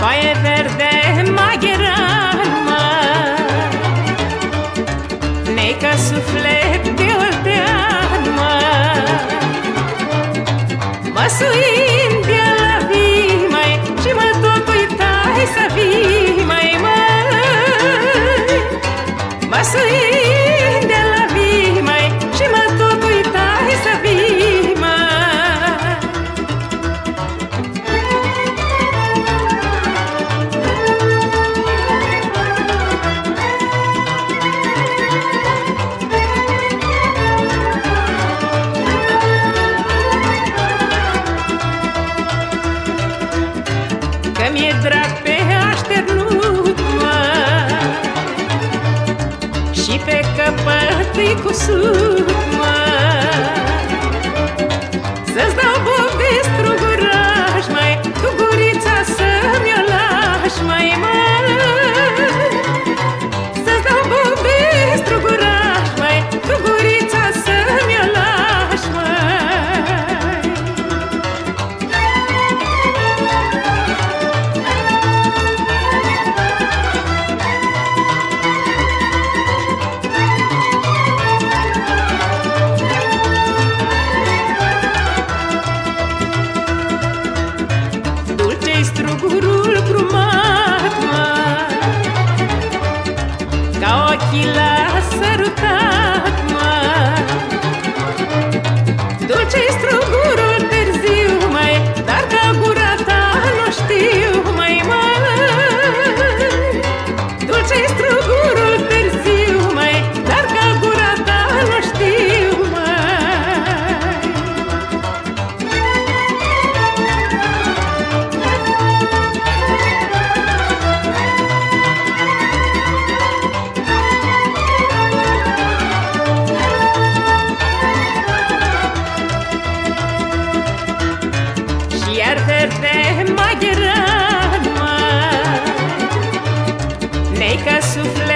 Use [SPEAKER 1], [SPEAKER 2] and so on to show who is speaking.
[SPEAKER 1] Baie verde maghiarană Ne ca suflet de ordeană Măsuie mi-e drag pe așternut Și pe căpătâi cu sub. Kao kila sarukatma Iartă-te mai degrabă Nei că suflet